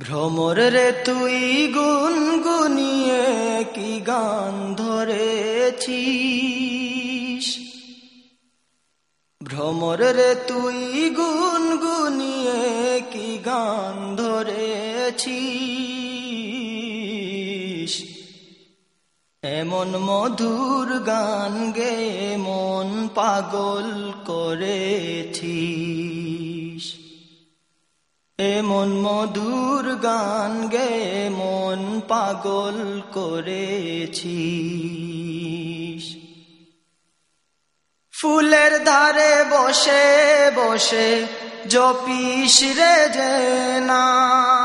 ভ্রমর রে তুই গুনগুনিয়ে কি গান ধরেছিস? ভ্রমর রে তুই গুনগুনিয়ে কি গান ধরেছিস? এমন মধুর গান গে মন পাগল করেছিস। এমন মধুর গান গে, মন পাগল করেছি ফুলের ধারে বসে বসে জপিস রে যে নাম।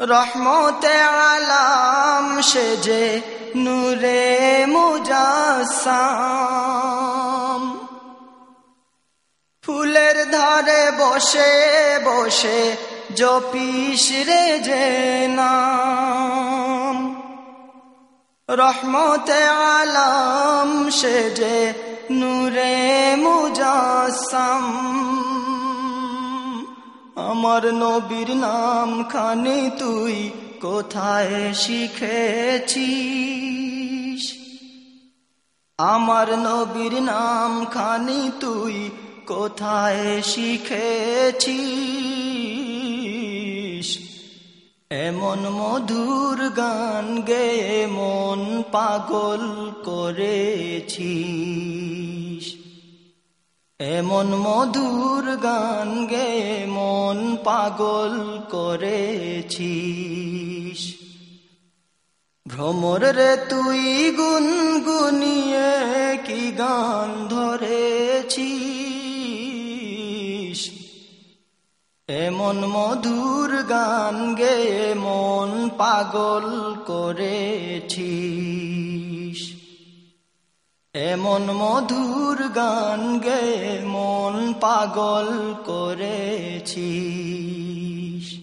রহমতে আলাম সে যে নূরে মুজাসাম। ধারে বসে বসে জপিস রে যে নাম। রহমতে আলাম সে যে নূরে মুজাসাম। আমার নবীর নাম খানি তুই কোথায় শিখেছিস? আমার নবীর নাম খানি তুই কোথায় শিখেছিস? এমন মধুর গান গে মন পাগল করেছিস। এমন মধুর গান গে মন পাগল করেছিস। ভ্রমর রে তুই গুনগুনিয়ে কি গান ধরেছিস? এমন মধুর গান গে, মন পাগল করেছিস। এমন মধুর গান গে, মন পাগল করেছিস।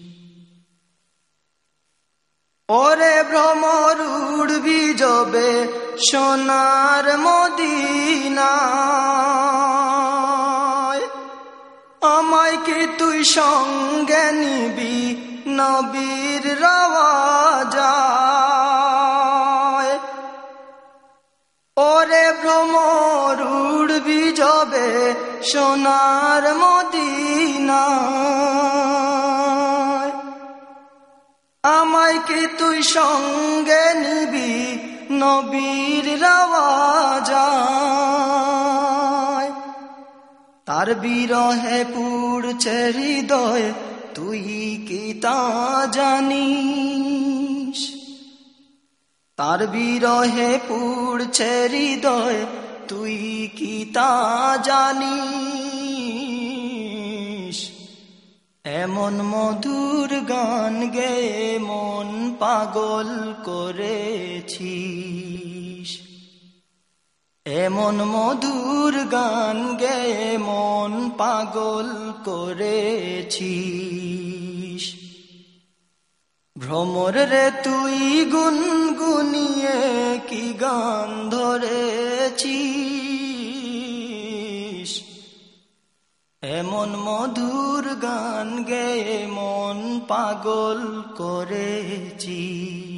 ওরে ভ্রমর উড়বি জবে সোনার মদিনায় আমায় কি তুই সঙ্গে নিবি? নবীর রাওয়াজায় ওরে ভ্রমর উড়বি জবে সোনার মদিনায়। আমায় কি তুই সঙ্গে নিবি? নবীর রাওয়াজায় তার বিরহে পুড়ছে হৃদয় তুই কি তা জানিস? তার বিরহে পুড়ছে হৃদয় তুই কি তা জানিস? এমন মধুর গান গে মন পাগল করেছিস এমন মধুর গান গে, মন পাগল করেছিস। ভ্রমর রে তুই গুনগুনিয়ে কি গান ধরেছিস? এমন মধুর গান গে, মন পাগল করেছিস।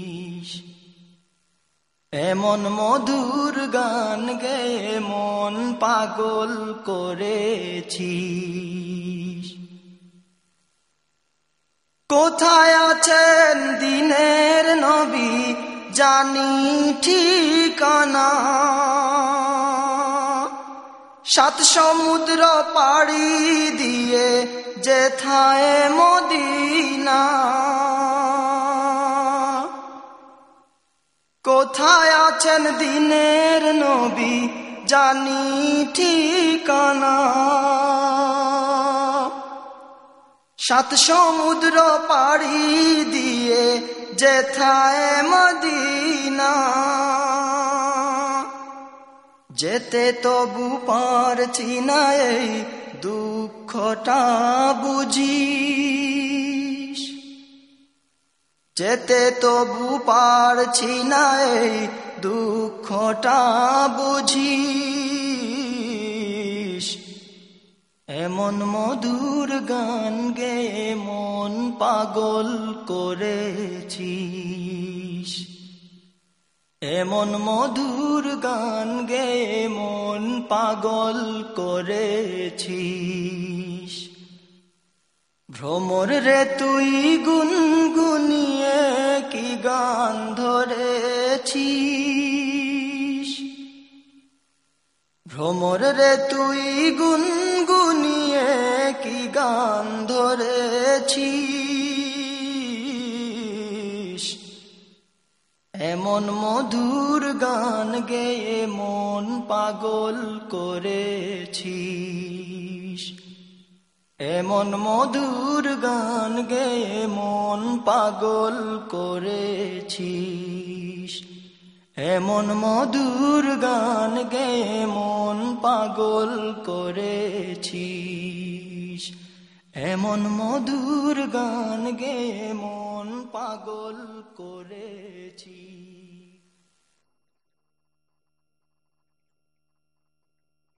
এমন মধুর গান গে মন পাগল করেছি কোথায় আছেন দিনের নবী জানি ঠিকানা। সাত সমুদ্র পাড়ি দিয়ে যেথায় মদিনা। কোথায় আছেন দিনের নবী জানি ঠিকানা। সাত সমুদ্র পাড়ি দিয়ে যেথায় মদিনা। যেতে তবু পারছি না এই দুঃখটা বুঝিস যেতে তবু পারছি না এই দুঃখটা বুঝিস। এমন মধুর গান গে, মন পাগল করেছিস। এমন মধুর গান গে, মন পাগল করেছিস। ভ্রমর রে তুই গুনগুনিয়ে কি গান ধরেছি ভ্রমর রে তুই গুনগুনিয়ে কি গান ধরেছি এমন মধুর গান গেয়ে মন পাগল করেছিস। এমন মধুর গান গেয়ে মন পাগল করেছিস। এমন মধুর গান গেয়ে মন পাগল করেছিস। এমন মধুর গান গেয়ে মন পাগল করেছিস।